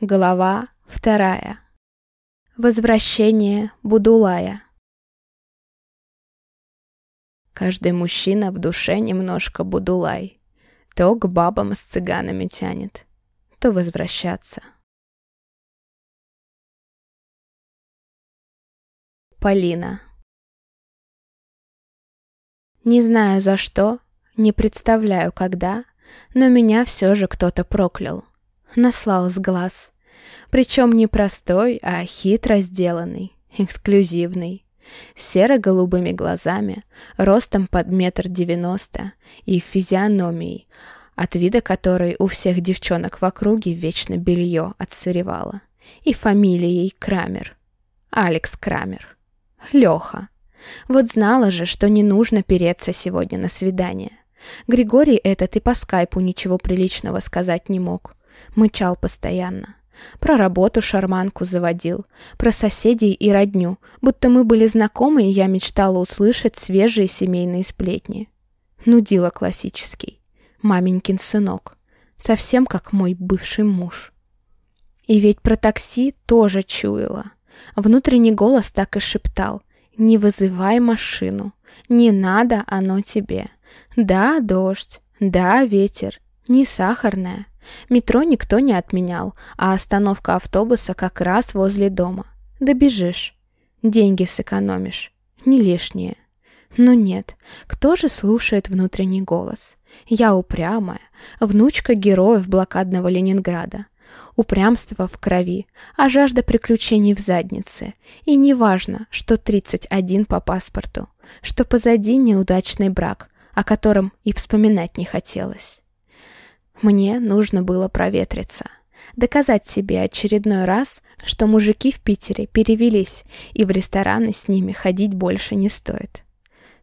Глава вторая. Возвращение Будулая. Каждый мужчина в душе немножко Будулай. То к бабам с цыганами тянет, то возвращаться. Полина. Не знаю за что, не представляю когда, но меня все же кто-то проклял наслал с глаз. Причем не простой, а хитро сделанный, эксклюзивный. Серо-голубыми глазами, ростом под метр девяносто и физиономией, от вида которой у всех девчонок в округе вечно белье отсыревало. И фамилией Крамер. Алекс Крамер. Леха. Вот знала же, что не нужно переться сегодня на свидание. Григорий этот и по скайпу ничего приличного сказать не мог. Мычал постоянно. Про работу шарманку заводил, про соседей и родню, будто мы были знакомы, и я мечтала услышать свежие семейные сплетни. Нудила классический. Маменькин сынок. Совсем как мой бывший муж. И ведь про такси тоже чуяла. Внутренний голос так и шептал. «Не вызывай машину. Не надо оно тебе. Да, дождь. Да, ветер. Не сахарная. Метро никто не отменял, а остановка автобуса как раз возле дома. Добежишь. Деньги сэкономишь. Не лишние. Но нет, кто же слушает внутренний голос? Я упрямая, внучка героев блокадного Ленинграда. Упрямство в крови, а жажда приключений в заднице. И не важно, что 31 по паспорту, что позади неудачный брак, о котором и вспоминать не хотелось. Мне нужно было проветриться. Доказать себе очередной раз, что мужики в Питере перевелись, и в рестораны с ними ходить больше не стоит.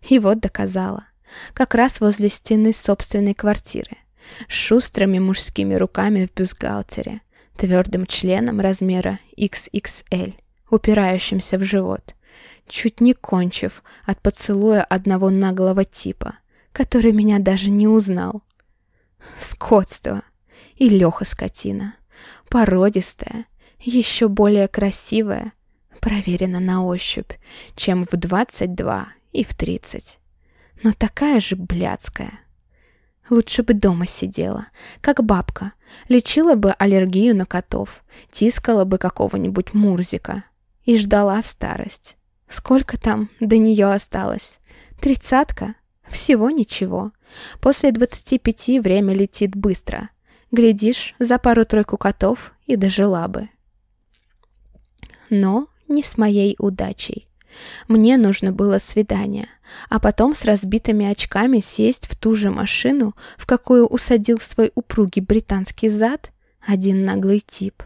И вот доказала. Как раз возле стены собственной квартиры. С шустрыми мужскими руками в бюстгальтере, твердым членом размера XXL, упирающимся в живот, чуть не кончив от поцелуя одного наглого типа, который меня даже не узнал. Скотство. И Леха скотина. Породистая, еще более красивая, проверена на ощупь, чем в 22 и в 30. Но такая же блядская. Лучше бы дома сидела, как бабка, лечила бы аллергию на котов, тискала бы какого-нибудь мурзика и ждала старость. Сколько там до нее осталось? Тридцатка? Всего ничего. После 25 время летит быстро. Глядишь, за пару-тройку котов и дожила бы. Но не с моей удачей. Мне нужно было свидание, а потом с разбитыми очками сесть в ту же машину, в какую усадил свой упругий британский зад один наглый тип.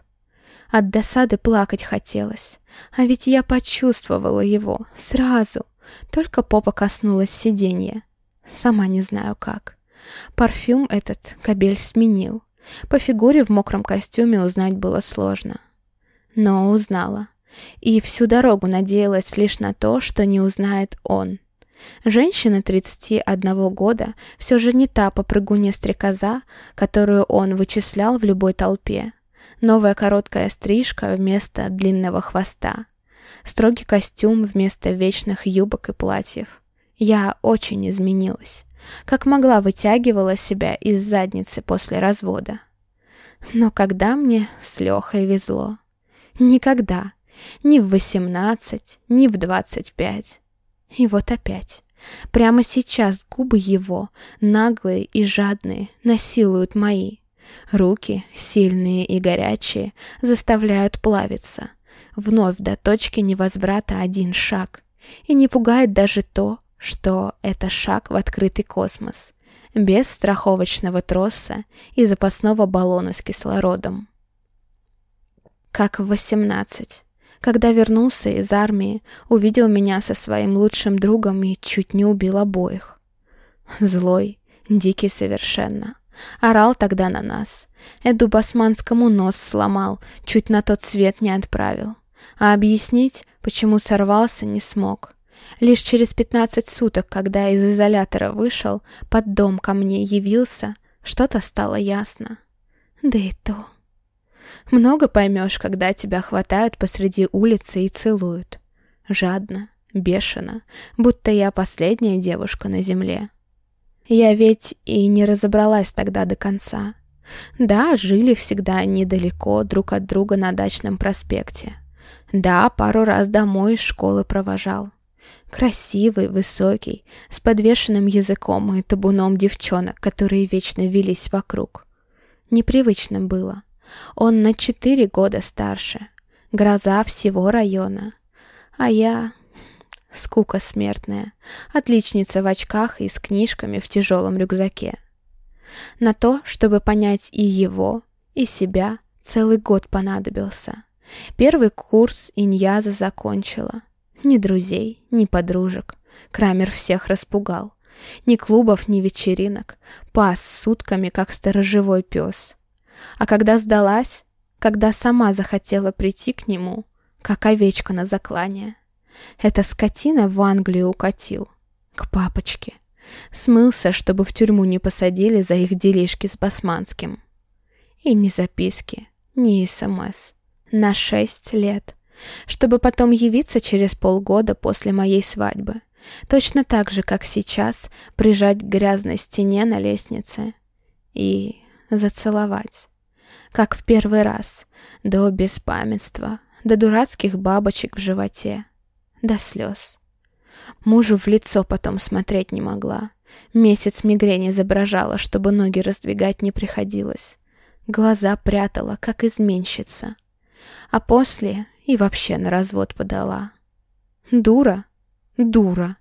От досады плакать хотелось, а ведь я почувствовала его сразу, только попа коснулась сиденья. Сама не знаю как. Парфюм этот кабель сменил. По фигуре в мокром костюме узнать было сложно. Но узнала. И всю дорогу надеялась лишь на то, что не узнает он. Женщина 31 года все же не та попрыгунья-стрекоза, которую он вычислял в любой толпе. Новая короткая стрижка вместо длинного хвоста. Строгий костюм вместо вечных юбок и платьев. Я очень изменилась. Как могла вытягивала себя из задницы после развода. Но когда мне с Лехой везло? Никогда. Ни в восемнадцать, ни в двадцать пять. И вот опять. Прямо сейчас губы его, наглые и жадные, насилуют мои. Руки, сильные и горячие, заставляют плавиться. Вновь до точки невозврата один шаг. И не пугает даже то, что это шаг в открытый космос, без страховочного троса и запасного баллона с кислородом. Как в 18, когда вернулся из армии, увидел меня со своим лучшим другом и чуть не убил обоих. Злой, дикий совершенно. Орал тогда на нас. Эду Басманскому нос сломал, чуть на тот свет не отправил. А объяснить, почему сорвался, не смог. Лишь через пятнадцать суток, когда из изолятора вышел, под дом ко мне явился, что-то стало ясно. Да и то. Много поймешь, когда тебя хватают посреди улицы и целуют. Жадно, бешено, будто я последняя девушка на земле. Я ведь и не разобралась тогда до конца. Да, жили всегда недалеко друг от друга на дачном проспекте. Да, пару раз домой из школы провожал. Красивый, высокий, с подвешенным языком и табуном девчонок, которые вечно велись вокруг. Непривычно было. Он на четыре года старше. Гроза всего района. А я... Скука смертная. Отличница в очках и с книжками в тяжелом рюкзаке. На то, чтобы понять и его, и себя, целый год понадобился. Первый курс Иньяза закончила. Ни друзей, ни подружек. Крамер всех распугал. Ни клубов, ни вечеринок. Пас сутками, как сторожевой пес. А когда сдалась, когда сама захотела прийти к нему, как овечка на заклание, эта скотина в Англию укатил. К папочке. Смылся, чтобы в тюрьму не посадили за их делишки с Басманским. И ни записки, ни СМС. На шесть лет. Чтобы потом явиться через полгода после моей свадьбы. Точно так же, как сейчас, прижать к грязной стене на лестнице и зацеловать. Как в первый раз, до беспамятства, до дурацких бабочек в животе, до слез. Мужу в лицо потом смотреть не могла. Месяц мигрень изображала, чтобы ноги раздвигать не приходилось. Глаза прятала, как изменщица. А после и вообще на развод подала. Дура? Дура.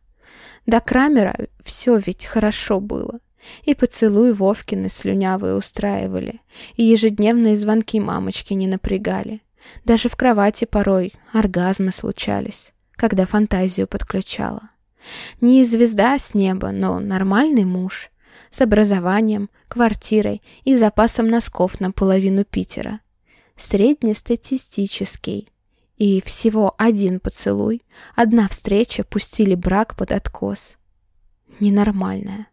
До Крамера все ведь хорошо было. И поцелуй Вовкины слюнявые устраивали, и ежедневные звонки мамочки не напрягали. Даже в кровати порой оргазмы случались когда фантазию подключала. Не звезда с неба, но нормальный муж. С образованием, квартирой и запасом носков на половину Питера. Среднестатистический. И всего один поцелуй, одна встреча пустили брак под откос. Ненормальная.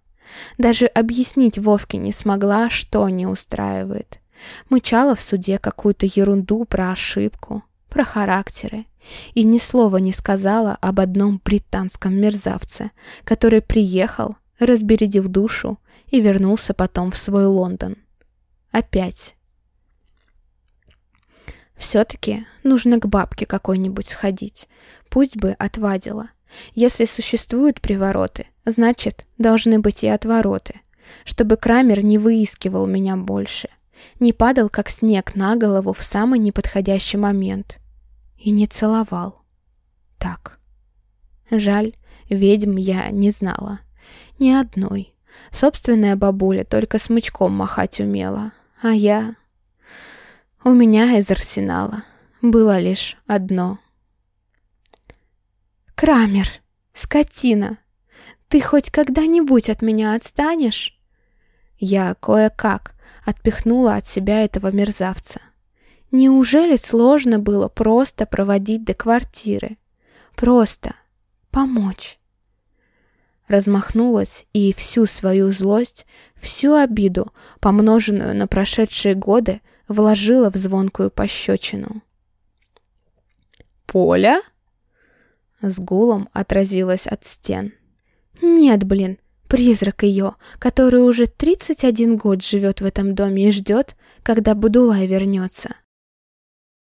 Даже объяснить Вовке не смогла, что не устраивает. Мычала в суде какую-то ерунду про ошибку, про характеры и ни слова не сказала об одном британском мерзавце, который приехал, разбередив душу и вернулся потом в свой Лондон. Опять. Все-таки нужно к бабке какой-нибудь сходить, пусть бы отвадила. Если существуют привороты, значит, должны быть и отвороты, чтобы Крамер не выискивал меня больше, не падал как снег на голову в самый неподходящий момент — и не целовал. Так. Жаль, ведьм я не знала. Ни одной. Собственная бабуля только смычком махать умела. А я... У меня из арсенала было лишь одно. «Крамер! Скотина! Ты хоть когда-нибудь от меня отстанешь?» Я кое-как отпихнула от себя этого мерзавца. Неужели сложно было просто проводить до квартиры? Просто помочь. Размахнулась и всю свою злость, всю обиду, помноженную на прошедшие годы, вложила в звонкую пощечину. «Поля?» С гулом отразилась от стен. «Нет, блин, призрак ее, который уже 31 год живет в этом доме и ждет, когда Будулай вернется».